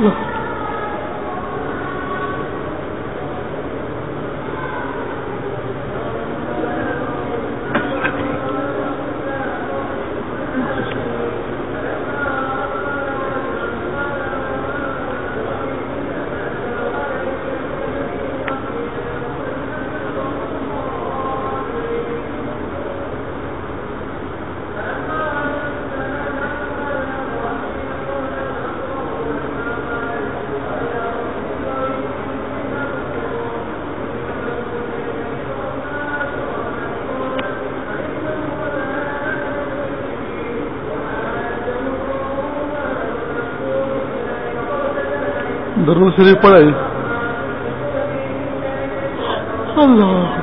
السلام درود شریف پڑھے اللہ۔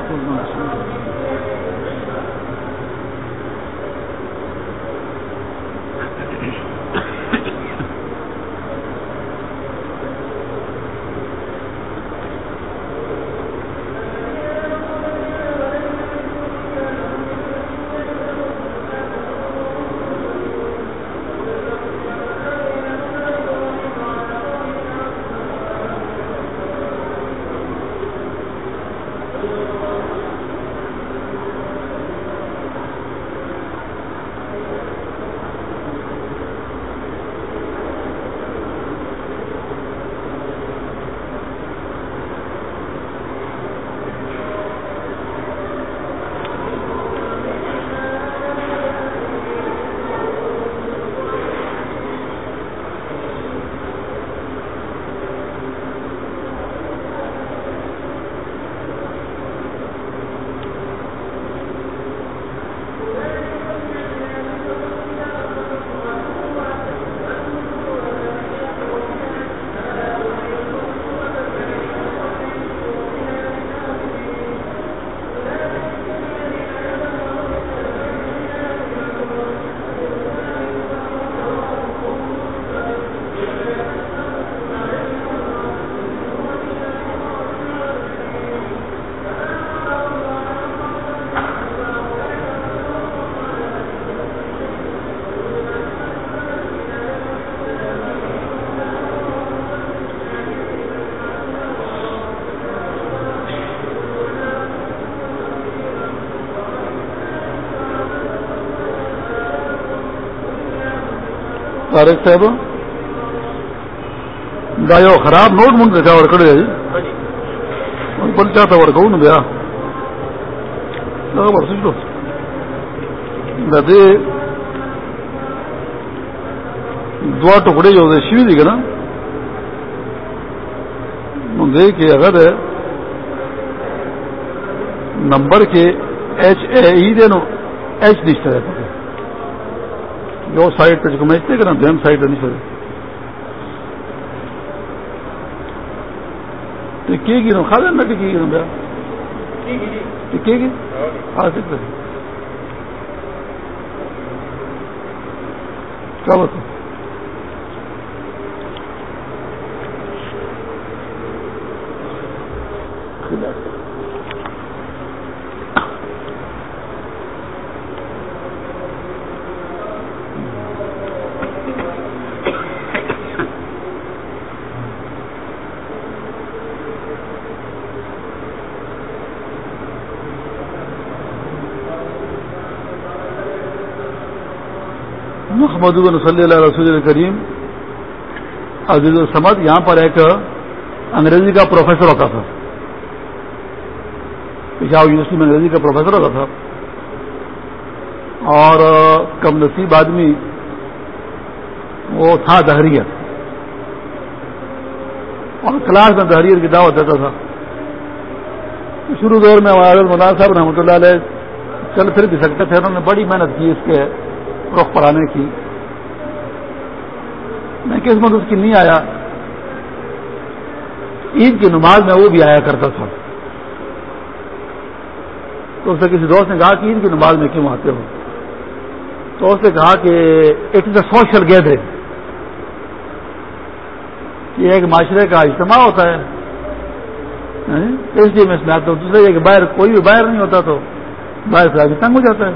طارق صاحب؟ دا یو خراب نوٹ منٹ دیکھا اور جی بل چاہتا اور کہوں بیا. دعا ٹکڑے جو شیوی دی نا دے کے اگر نمبر کے ایچ اے ای دے نو ایچ نشتا ہے جو سائڈ پہ میچتے کرنا دین سائڈ نہیں سر کی گی نا کھا دینا کہ کی گی نا بیا کی گی؟ ہاں، آ سکتے کیا بتا محمد صلی اللہ رسول کریم، عزیز السمد، یہاں پر ایک انگریزی کا پروفیسر ہوتا تھا۔ پشاور یونیورسٹی میں انگریزی کا پروفیسر ہوتا تھا۔ اور کم نصیب آدمی وہ تھا دہریت۔ اور کلاس میں دہریت کی دعوت دیتا تھا۔ شروع دور میں ہمارے مولانا صاحب رحمۃ اللہ علیہ چل پھر بھی سکتے تھے۔ انہوں نے بڑی محنت کی اس کے رخ پر آنے کی۔ میں قسمت اس کی نہیں آیا؟ عید کی نماز میں وہ بھی آیا کرتا تھا۔ تو اس نے کسی دوست نے کہا کہ عید کی نماز میں کیوں آتے ہو؟ تو اس نے کہا کہ it is a social gathering یہ ایک معاشرے کا اجتماع ہوتا ہے۔ ہاں؟ اس لیے میں اس میں آتا ہوں۔ دوسرے یہ کہ باہر کوئی بھی باہر نہیں ہوتا تو باہر سے آگے تنگ ہو جاتا ہے۔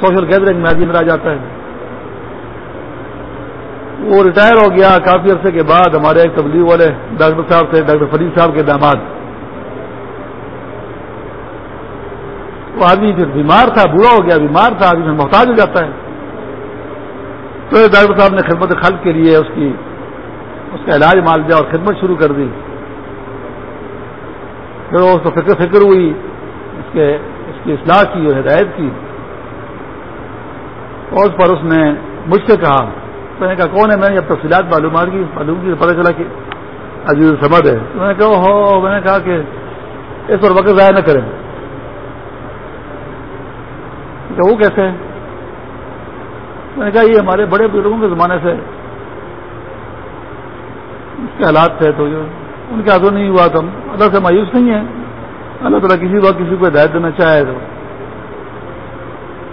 سوشل گیدرنگ میں آدمی رہ جاتا ہے۔ وہ ریٹائر ہو گیا کافی عرصے کے بعد ہمارے ایک تبلیغ والے ڈاکٹر صاحب تھے، ڈاکٹر فرید صاحب کے داماد۔ وہ آدمی پھر بیمار تھا، بوڑھا ہو گیا، بیمار تھا، آدمی محتاج ہو جاتا ہے۔ تو ڈاکٹر صاحب نے خدمت خلق کے لیے اس کی، اس کا علاج مال دیا اور خدمت شروع کر دی۔ پھر اس کو فکر فکر ہوئی، اس کے، اس کی اصلاح کی اور ہدایت کی۔ اور اس پر اس نے مجھ سے کہا تو نے کہا کون ہے؟ میں نے جب تفصیلات معلومات کی، معلوم کی پتہ چلا کہ عزیز سمد ہے۔ تو میں نے کہا ہو میں نے کہا کہ اس پر وقت ضائع نہ کریں۔ کہ وہ کیسے ہے میں نے کہا یہ ہمارے بڑے بزرگوں کے زمانے سے اس کے حالات تھے تو ان کے ہاتھوں نہیں ہوا تو اللہ سے مایوس نہیں ہے اللہ تعالیٰ کسی وقت کسی کو ہدایت دینا چاہے تو۔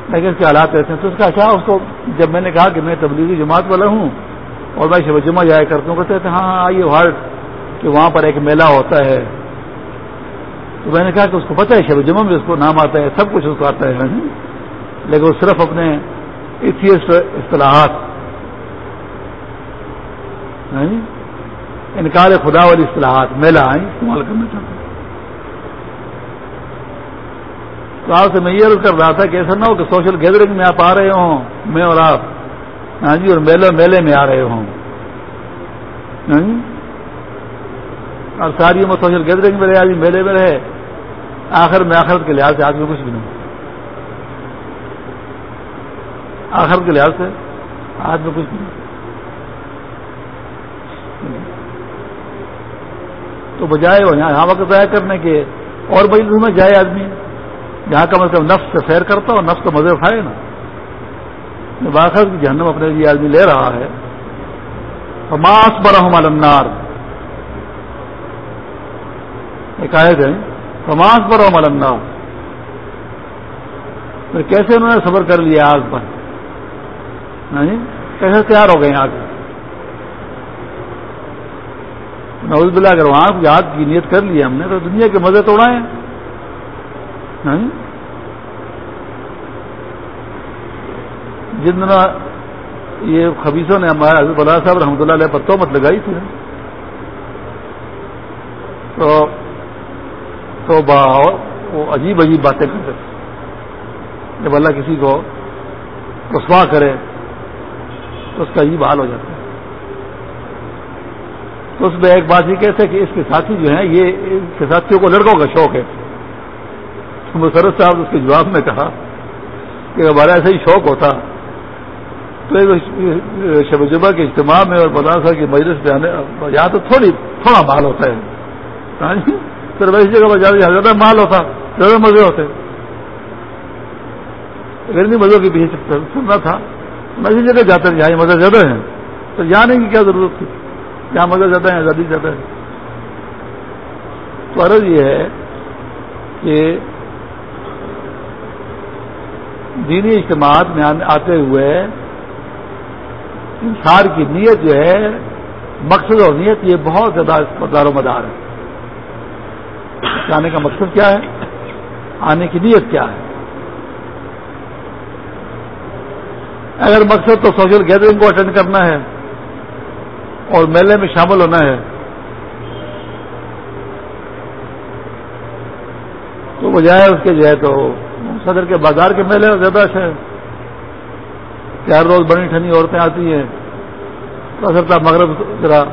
لیکن اس کے حالات ایسے ہیں تو اس کا کیا اس کو جب میں نے کہا کہ میں تبلیغی جماعت والا ہوں اور میں شب جمعہ جایا کرتا ہوں، کہتے تھے ہاں،, ہاں آئیے ہارٹ کہ وہاں پر ایک میلہ ہوتا ہے۔ تو میں نے کہا کہ اس کو پتہ ہے، شب جمعہ میں اس کو نام آتا ہے، سب کچھ اس کو آتا ہے لیکن وہ صرف اپنے اصطلاحات انکار خدا والی اصطلاحات، میلہ آئیں استعمال کرنا چاہتے ہیں۔ تو آپ سے میں یہ کر رہا تھا کہ ایسا نہ ہو کہ سوشل گیدرنگ میں آپ آ رہے ہوں، میں اور آپ ہاں جی اور میلے میلے میں آ رہے ہوں۔ ہاں جی؟ اور ساری میں سوشل گیدرنگ میں رہے آدمی میلے میں رہے۔ آخر میں آخرت کے لحاظ سے آدمی کچھ بھی نہیں۔ آخر کے لحاظ سے آدمی کچھ بھی نہیں۔ تو بجائے یہاں وقت ضائع کرنے کے، اور بھائی میں جائے آدمی۔ جہاں کم از کم نفس سے سیر کرتا اور نفس کا مزے اٹھائے نا۔ باخر کی جہنم اپنے لیے آدمی لے رہا ہے۔ ماس برہم النار۔ ایک آئے تھے فماس برہم النار۔ پھر کیسے انہوں نے صبر کر لیا آگ پر؟ نہیں؟ کیسے تیار ہو گئے آگ؟ نوز بلا اگر وہاں یاد کی نیت کر لی ہم نے تو دنیا کے مزے توڑائے ہاں؟ جن دن یہ خبیصوں نے ہمارے حضرت بلا صاحب رحمۃ اللہ علیہ پتوں مت لگائی تھی ہاں؟ تو تو وہ عجیب عجیب باتیں کرتے جب اللہ کسی کو رسوا کرے تو اس کا عجیب حال ہو جاتا ہے۔ تو اس میں ایک بات یہ کہتے کہ اس کے ساتھی جو ہیں، یہ اس کے ساتھیوں کو لڑکوں کا شوق ہے۔ مسرت صاحب اس کے جواب میں کہا کہ ہمارا ایسا ہی شوق ہوتا تو شب جمعہ کے اجتماع میں اور بتا سا کہ مجلس میں آنے یہاں تو تھوڑی تھوڑا مال ہوتا ہے۔ ہاں جی؟ پھر ویسی جگہ پر جاتے زیادہ مال ہوتا، زیادہ مزے ہوتے۔ اگر مزوں کے پیچھے سننا تھا ایسی جگہ جاتے ہیں جہاں مزے زیادہ ہیں۔ تو جانے کی کیا ضرورت تھی؟ جہاں مزہ زیادہ ہے آزادی زیادہ ہے تو عرض یہ ہے کہ دینی اجتماعات میں آتے ہوئے انسان کی نیت جو ہے، مقصد اور نیت یہ بہت زیادہ دار و مدار ہے۔ آنے کا مقصد کیا ہے؟ آنے کی نیت کیا ہے؟ اگر مقصد تو سوشل گیدرنگ کو اٹینڈ کرنا ہے اور میلے میں شامل ہونا ہے، تو بجائے اس کے جو ہے تو صدر کے بازار کے میلے میں زیادہ اچھا ہے چار روز بڑی ٹھنی عورتیں آتی ہیں۔ تو اثر تھا مغرب ذرا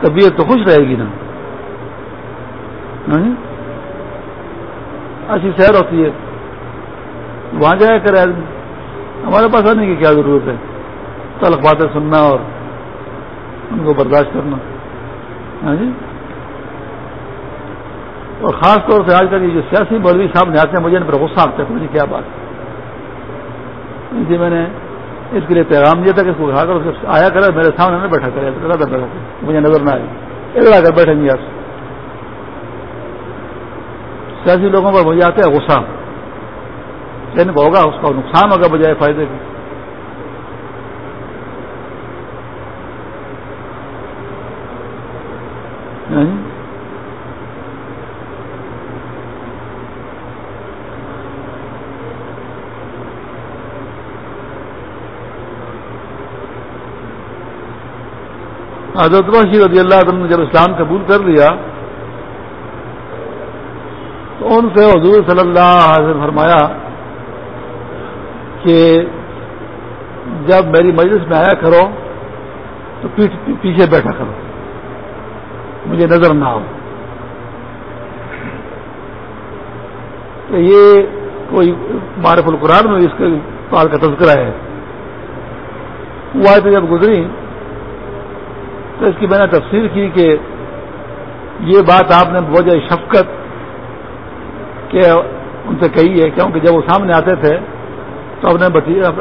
طبیعت تو خوش رہے گی نا۔ ہاں جی؟ اچھی سیر ہوتی ہے۔ وہاں جایا کرے آدمی۔ ہمارے پاس آنے کی کیا ضرورت ہے؟ تلخ باتیں سننا اور ان کو برداشت کرنا۔ ہاں جی؟ اور خاص طور سے آج کل یہ جو سیاسی مولوی صاحب نے آتے ہیں، مجھے ان پر غصہ آتا ہے مجھے کیا بات جی میں نے اس کے لیے پیغام دیا تھا کہ اس کو کھا کر آیا کرے، میرے سامنے نہ بیٹھا کرے بیٹھا مجھے نظر نہ آئے ادھر آ کر بیٹھیں گے آپ۔ سیاسی لوگوں پر مجھے آتا ہے غصہ۔ ان کو ہوگا، اس کا نقصان ہوگا بجائے فائدے کے۔ حضرت بشی رضی اللہ عنہ نے جب اسلام قبول کر لیا، تو ان سے حضور صلی اللہ علیہ وسلم فرمایا کہ جب میری مجلس میں آیا کرو، تو پیچھے بیٹھا کرو، مجھے نظر نہ ہو تو یہ کوئی معرف القرآن میں اس کے پال کا تذکرہ ہے۔ وہ آئے جب گزری تو اس کی میں نے تفصیل کی کہ یہ بات آپ نے وجہ شفقت کہ ان سے کہی ہے، کیونکہ جب وہ سامنے آتے تھے تو اپنے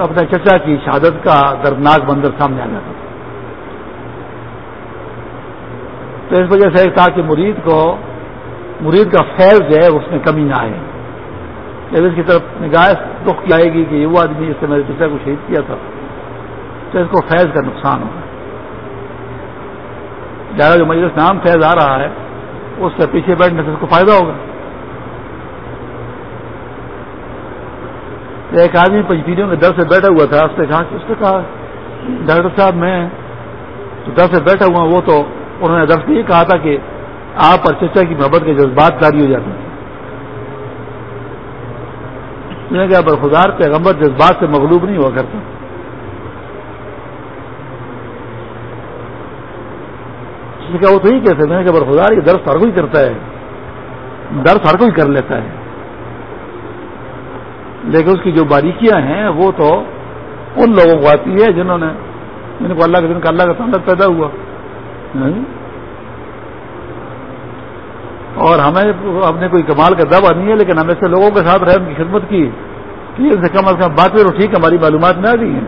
اپنے چچا کی شہادت کا دردناک منظر سامنے آ جاتا تھا۔ تو اس وجہ سے تاکہ مرید کو، مرید کا فیض جو ہے، اس میں کمی نہ آئے۔ جب اس کی طرف نگاہ دکھ کی آئے گی کہ یہ وہ آدمی اس سے میرے چچا کو شہید کیا تھا، تو اس کو فیض کا نقصان ہوگا زیادہ جو مجلس نام فیض آ رہا ہے، اس سے پیچھے بیٹھنے سے اس کو فائدہ ہوگا۔ ایک آدمی پنچیریوں کے در سے بیٹھا ہوا تھا، اس نے کہا کہ اس نے کہا، ڈاکٹر صاحب، میں تو در سے بیٹھا ہوا وہ تو انہوں نے درس یہ کہا تھا کہ آپ اور چچا کی محبت کے جذبات جاری ہو جاتے ہیں۔ کہا برخدار پیغمبر جذبات سے مغلوب نہیں ہوا کرتا۔ نے کہا وہ تو ہی کیسے میں نے کہا برخدار یہ درس ہر کوئی کرتا ہے۔ درس ہر کوئی کر لیتا ہے۔ لیکن اس کی جو باریکیاں ہیں وہ تو ان لوگوں کو آتی ہے جنہوں نے جن کو اللہ کے دن کا اللہ کا تعلق پیدا ہوا۔ ہاں جی؟ اور ہمیں اپنے کوئی کمال کا دعویٰ نہیں ہے، لیکن ہم ایسے لوگوں کے ساتھ رہے ان کی خدمت کی کہ ان سے کم از کم بات کرو ٹھیک ہماری معلومات میں آ گئی ہیں۔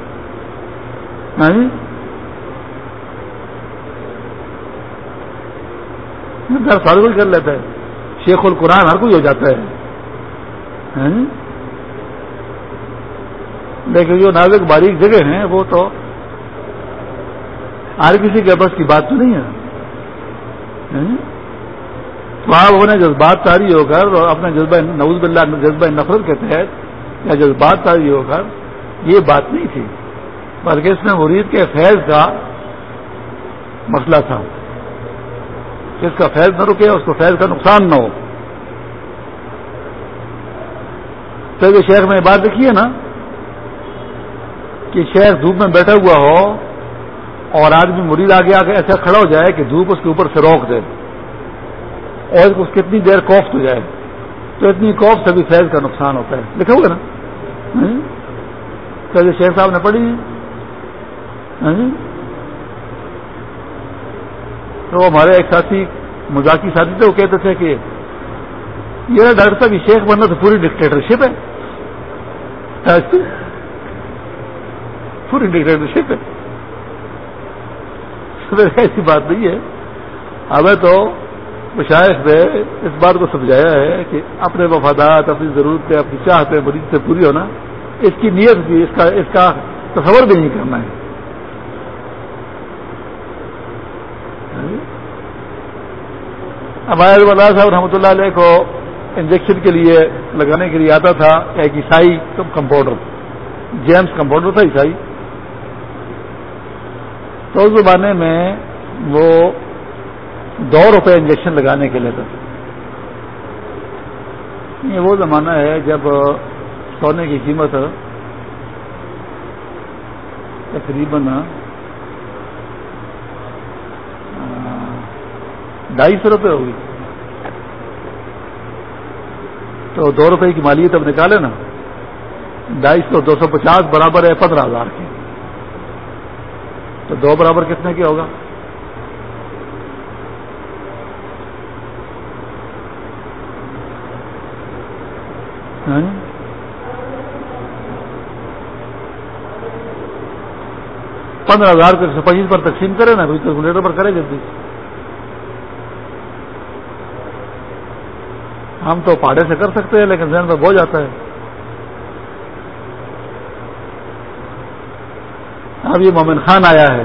ہاں جی؟ گھر سال کوئی کر لیتا ہے۔ شیخ القرآن ہر کوئی ہو جاتا ہے۔ لیکن جو نازک باریک جگہ ہیں، وہ تو ہر کسی کے بس کی بات تو نہیں ہے۔ تو آپ انہیں جذبات تاری ہو کر، اور اپنے جذبہ نوز بلّہ جذبہ نفرت کے تحت یا جذبات تاری ہو کر، یہ بات نہیں تھی۔ بلکہ اس میں مرید کے فیض کا مسئلہ تھا۔ اس کا فیض نہ رکے، اس کو فیض کا نقصان نہ ہو۔ تو شہر میں بات دیکھی ہے نا کہ شہر دھوپ میں بیٹھا ہوا ہو اور آدمی مرید آگے آگے ایسا کھڑا ہو جائے کہ دھوپ اس کے اوپر سے روک دے اور اس کتنی دیر کوفت ہو جائے، تو اتنی کوف سے بھی فیض کا نقصان ہوتا ہے۔ لکھا ہوگا نا؟ کیا شیخ صاحب نے پڑھی۔ تو ہمارے ایک ساتھی مزاقی ساتھی تھے، وہ کہتے تھے کہ یہ ڈاکٹر صاحب، یہ شیخ بننا تو پوری ڈکٹیٹرشپ ہے۔ پوری ڈکٹیٹرشپ ہے۔ ایسی بات نہیں ہے۔ ہمیں تو مشاعر نے اس بات کو سمجھایا ہے کہ اپنے مفادات اپنی ضرورتیں، اپنی چاہتے مریض سے پوری ہونا، اس کی نیت بھی، اس کا اس کا تصور بھی نہیں کرنا ہے۔ ہمارے اللہ صاحب رحمۃ اللہ علیہ کو انجیکشن کے لیے لگانے کے لیے آتا تھا ایک عیسائی کمپاؤڈر جیمس کمپاؤڈر تھا عیسائی۔ تو اس زمانے میں وہ دو روپے انجیکشن لگانے کے لیے تھا یہ وہ زمانہ ہے جب سونے کی قیمت تقریباً ڈھائی سو روپے ہوگی تو دو روپے کی مالیت اب نکالے نا۔ ڈھائی سو، دو سو پچاس برابر ہے پندرہ ہزار کی تو دو برابر کتنے کی ہوگا؟ ہاں؟ پندرہ ہزار کو ایک سو پچیس پر تقسیم کرے نا، کوئی کیلکولیٹر پر کرے جلدی ہم تو پہاڑے سے کر سکتے ہیں، لیکن ذہن میں بو جاتا ہے۔ اب یہ مومن خان آیا ہے۔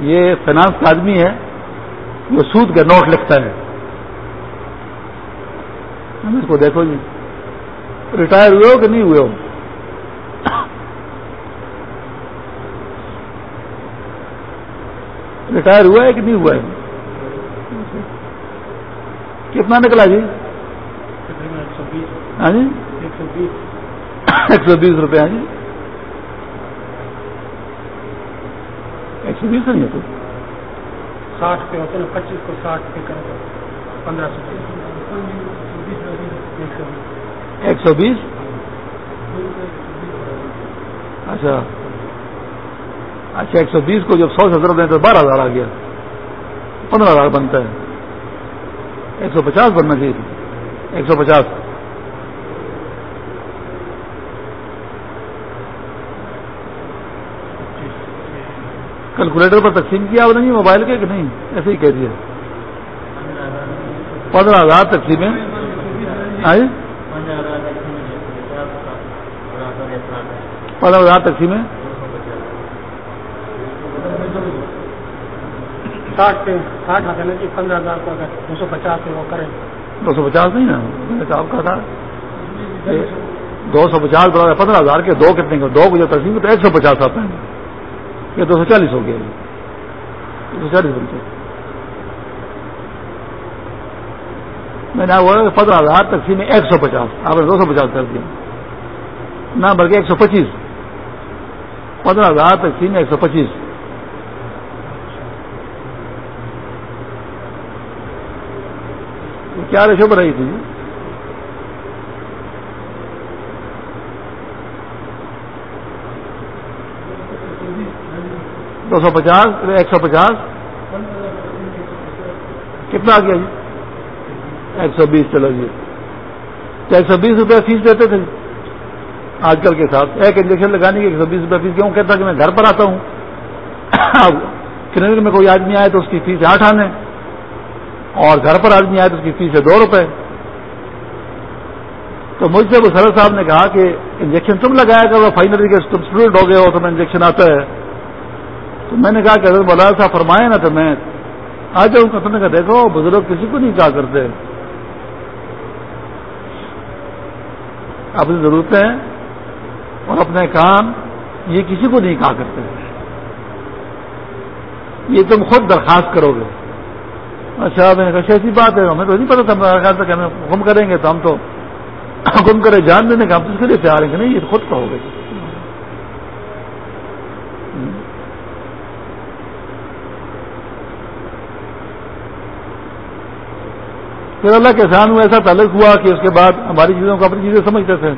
یہ فائنانس کا آدمی ہے، جو سود کے نوٹ لکھتا ہے۔ ہم اس کو دیکھو جی۔ ریٹائر ہوئے ہو کہ نہیں ہوئے ہو؟ ریٹائر ہوا ہے کہ نہیں ہوا ہے کتنا نکلا جی؟ ہاں جی؟ ایک سو بیس روپے ہاں جی؟ ایک سو بیس نہیں ہے ساٹھ پہ ہوتے نا پچیس کو ساٹھ پہ کر پندرہ سو ایک سو بیس؟ اچھا۔ اچھا ایک سو بیس کو جب سو سے ضرورت دیں تو بارہ ہزار آ گیا۔ پندرہ ہزار بنتا ہے۔ ایک سو پچاس بننا چاہیے ایک سو پچاس۔ کیلکولیٹر پر تقسیم کیا آپ نے؟ موبائل کے کہ نہیں؟ ایسے ہی کہہ دیا۔ پندرہ ہزار تقسیمیں۔ پندرہ ہزار تقسیمیں۔ ساٹھ پہ ساٹھ پندرہ ہزار کو اگر دو سو پچاس وہ کریں۔ دو سو پچاس نہیں نا آپ کا تھا۔ دو سو پچاس پندرہ ہزار کے دو کتنے دو کو جو تقسیم تو ایک سو پچاس آتا ہے یہ دو سو چالیس ہو گیا. دو سو چالیس بنتے میں نے پندرہ ہزار تقسیم ایک سو پچاس. آپ نے دو سو پچاس کر دیا. نہ بلکہ ایک سو پچیس. پندرہ ہزار تقسیم ایک سو پچیس. کیا ریشو بنائی تھی؟ دو سو پچاس، ایک سو پچاس۔ کتنا آ گیا جی؟ ایک سو بیس، چلو جی۔ ایک سو بیس روپئے فیس دیتے تھے جی۔ آج کل کے ساتھ۔ ایک انجیکشن لگانے کی ایک سو بیس روپئے فیس کیوں کہتا کہ میں گھر پر آتا ہوں۔ کلینک میں کوئی آدمی آئے تو اس کی فیس آٹھ آنے۔ اور گھر پر آدمی آئے تو اس کی فیس ہے دو روپے۔ تو مجھ سے وہ سر صاحب نے کہا کہ انجیکشن تم لگایا کرو، فائنلی کہ تم اسٹوڈنٹ ہو گئے ہو تمہیں انجیکشن آتا ہے۔ تو میں نے کہا کہ اگر مولانا صاحب فرمائے نا تو میں آ جاؤں گا نے کہا دیکھو، بزرگ کسی کو نہیں کہا کرتے۔ اپنی ضرورتیں اور اپنے کام، یہ کسی کو نہیں کہا کرتے۔ یہ تم خود درخواست کرو گے۔ اچھا میں نے کہا اچھا، ایسی بات ہے۔ ہمیں تو نہیں پتا تھا خیال تھا کہ ہمیں حکم کریں گے تو ہم تو حکم کرے جان دینے کا ہم تو اس کے لیے تیار ہیں کہ نہیں، یہ خود کہو گے۔ پھر اللہ کے احسان میں ایسا تعلق ہوا کہ اس کے بعد ہماری چیزوں کو اپنی چیزیں سمجھتے تھے۔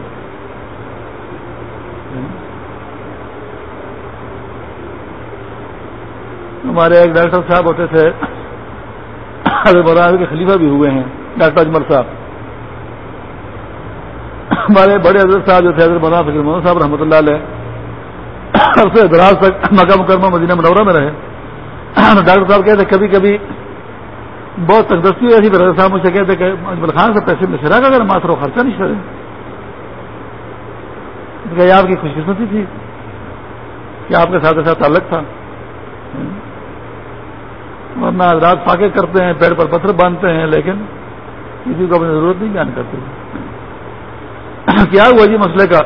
ہمارے ایک ڈاکٹر صاحب ہوتے تھے کے خلیفہ بھی ہوئے ہیں، ڈاکٹر اجمل صاحب۔ ہمارے بڑے حضرت صاحب جو تھے، حضرت مولانا فکر محمد صاحب رحمۃ اللہ علیہ سے دراز تک مکہ مکرمہ مدینہ منورہ میں رہے۔ ڈاکٹر صاحب کہتے کبھی کبھی بہت تندرستی ایسی حضرت صاحب مجھ سے کہتے کہ اجمل خان سے پیسے میں شرا اگر ماتر و خرچہ نہیں شرے کہ آپ کی خوش قسمتی تھی کہ آپ کے ساتھ ایسا تعلق تھا۔ ورنہ رات فاقے کرتے ہیں پیڑ پر پتھر باندھتے ہیں، لیکن کسی کو اپنی ضرورت نہیں بیان کرتے۔ کیا ہوا جی مسئلے کا؟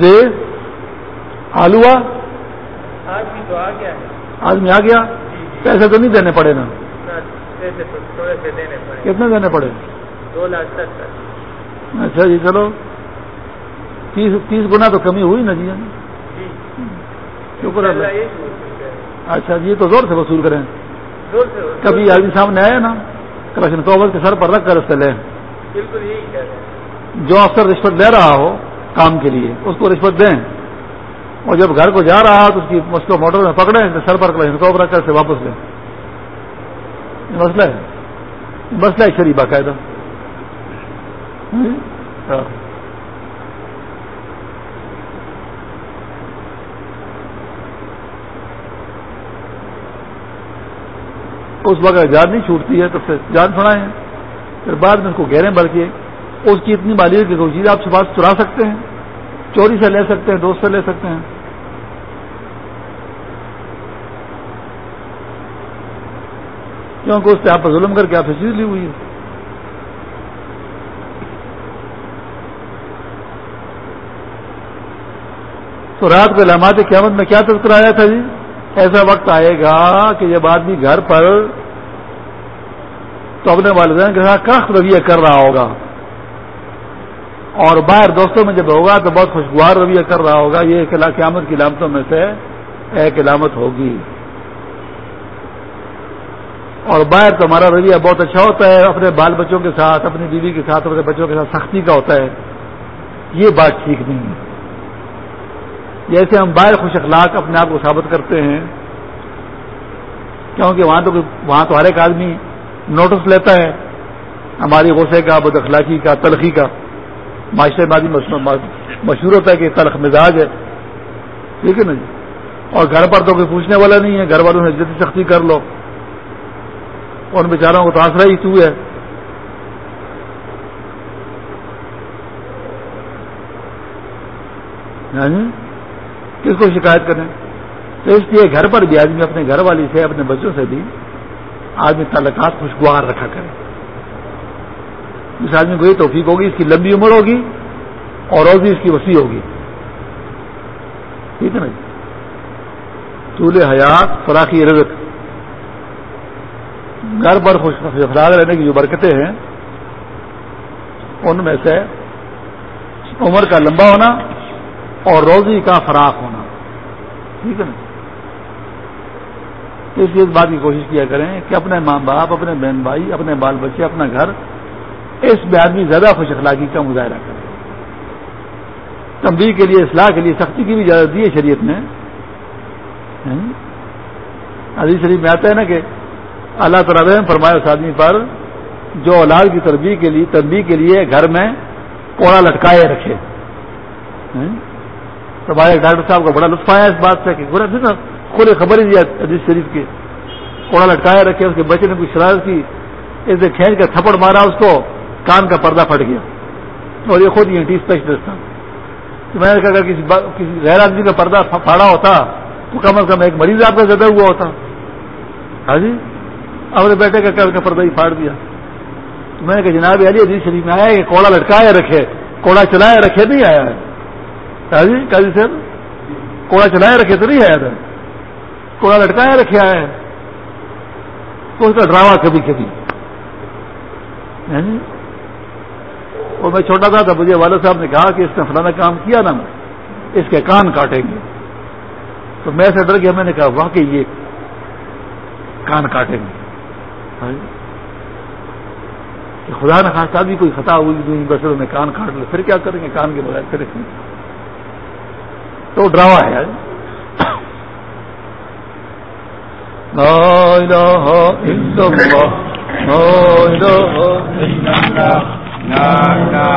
جی آدمی آ گیا پیسے تو نہیں دینے پڑے نا؟ کتنے دینے پڑے؟ دو لاکھ تک اچھا جی چلو۔ تیس تیس گنا تو کمی ہوئی نا جی شکر اچھا جی تو زور سے وصول کریں۔ کبھی آدمی سامنے آئے نا کلیکشن کوبر کے سر پر رکھ کر اس سے لیں جو افسر رشوت لے رہا ہو کام کے لیے اس کو رشوت دیں۔ اور جب گھر کو جا رہا تو اس کی اس کو موٹر میں پکڑے سر پر کلیکشن کوبر رکھ کر سے واپس لیں مسئلہ ہے۔ مسئلہ ہے شریف باقاعدہ۔ ہاں۔ اس وقت جان نہیں چھوٹتی ہے تو پھر جان چھڑائیں پھر بعد میں اس کو گہرے بھر کے اس کی اتنی مالیت کی کوئی چیز آپ سے بات چرا سکتے ہیں۔ چوری سے لے سکتے ہیں، دوست سے لے سکتے ہیں۔ کیونکہ اس سے آپ پر ظلم کر کے آپ سے چیز لی ہوئی ہے۔ تو رات کو علامات قیامت میں کیا تذکر آیا تھا جی؟ ایسا وقت آئے گا کہ جب آدمی گھر پر تو اپنے والدین کے ساتھ کخت رویہ کر رہا ہوگا۔ اور باہر دوستوں میں جب ہوگا تو بہت خوشگوار رویہ کر رہا ہوگا۔ یہ قیامت کی علامتوں میں سے ایک علامت ہوگی۔ اور باہر تو ہمارا رویہ بہت اچھا ہوتا ہے، اپنے بال بچوں کے ساتھ، اپنی بیوی کے ساتھ، اپنے بچوں کے ساتھ سختی کا ہوتا ہے۔ یہ بات ٹھیک نہیں ہے۔ جیسے ہم باہر خوش اخلاق اپنے آپ کو ثابت کرتے ہیں، کیونکہ وہاں تو وہاں تو ہر ایک آدمی نوٹس لیتا ہے، ہماری غصے کا، بد اخلاقی کا، تلخی کا۔ معاشرے میں آدمی مشہور ہوتا ہے کہ تلخ مزاج ہے۔ ٹھیک ہے نا جی؟ اور گھر پر تو کوئی پوچھنے والا نہیں ہے، گھر والوں سے جتنی سختی کر لو۔ ان بیچاروں کو تو آسرا ہی تو ہے۔ ہاں جی؟ کس کو شکایت کریں؟ تو اس لیے گھر پر بھی آدمی اپنے گھر والی سے، اپنے بچوں سے بھی آدمی تعلقات خوشگوار رکھا کرے۔ اس آدمی کو یہ توفیق ہوگی، اس کی لمبی عمر ہوگی اور روزی اس کی وسیع ہوگی۔ ٹھیک ہے نا جی؟ طول حیات، فراخی رزق۔ گھر پر خوش افراد رہنے کی جو برکتیں ہیں، ان میں سے عمر کا لمبا ہونا اور روزی کا فراق ہونا۔ ٹھیک ہے نا؟ اس لیے اس بات کی کوشش کیا کریں کہ اپنے ماں باپ، اپنے بہن بھائی، اپنے بال بچے، اپنا گھر اس میں آدمی زیادہ خوش اخلاقی کا مظاہرہ کرے تنبیہ کے لیے، اصلاح کے لیے، سختی کی بھی اجازت دی ہے شریعت میں عزیز شریف میں آتا ہے نا کہ اللہ تعالیٰ نے فرمایا اس آدمی پر، جو اولاد کی تربیت کے لیے تنبیہ کے لیے گھر میں کوڑا لٹکائے رکھے۔ تو ہمارے ڈاکٹر صاحب کو بڑا لطف آیا اس بات سے کہ کھلے خبر ہی دیا عزیز شریف کے کوڑا لٹکائے رکھے، اس کے بچے نے کوئی شرارت کی۔ اسے کھینچ کر تھپڑ مارا، اس کو کان کا پردہ پھٹ گیا۔ اور یہ خود یہ ٹی اسپیشلسٹ تھا۔ میں نے کہا کسی کسی غیر آدمی کا پردہ پھاڑا ہوتا تو کم از کم ایک مریض آپ کا زیادہ ہوا ہوتا۔ ہاں جی؟ اپنے بیٹے کا پردہ ہی پھاڑ دیا۔ تو میں نے کہا جناب علی عزیز شریف میں آیا کہ کوڑا لٹکائے رکھے، کوڑا چلائے رکھے نہیں آیا ہے۔ جی قاضی صاحب، کوڑا چلائے رکھے تو نہیں آیا تھا۔ کوڑا لٹکایا رکھے آیا ہے۔ تو اس کا ڈراوا کبھی کبھی۔ یعنی اور میں چھوٹا تھا تو مجھے والد صاحب نے کہا کہ اس نے فلانا کام کیا نا، اس کے کان کاٹیں گے۔ تو میں سے ڈر گیا، میں نے کہا واقعی یہ کان کاٹیں گے۔ ہاں جی؟ کہ خدا نہ خاصا بھی کوئی خطا ہوئی بس میں کان کاٹ لے، پھر کیا کریں گے؟ کان کے بغیر کریں گے۔ تو ڈراوا ہے ہاں جی؟ لا الہ الا اللہ، لا الہ الا اللہ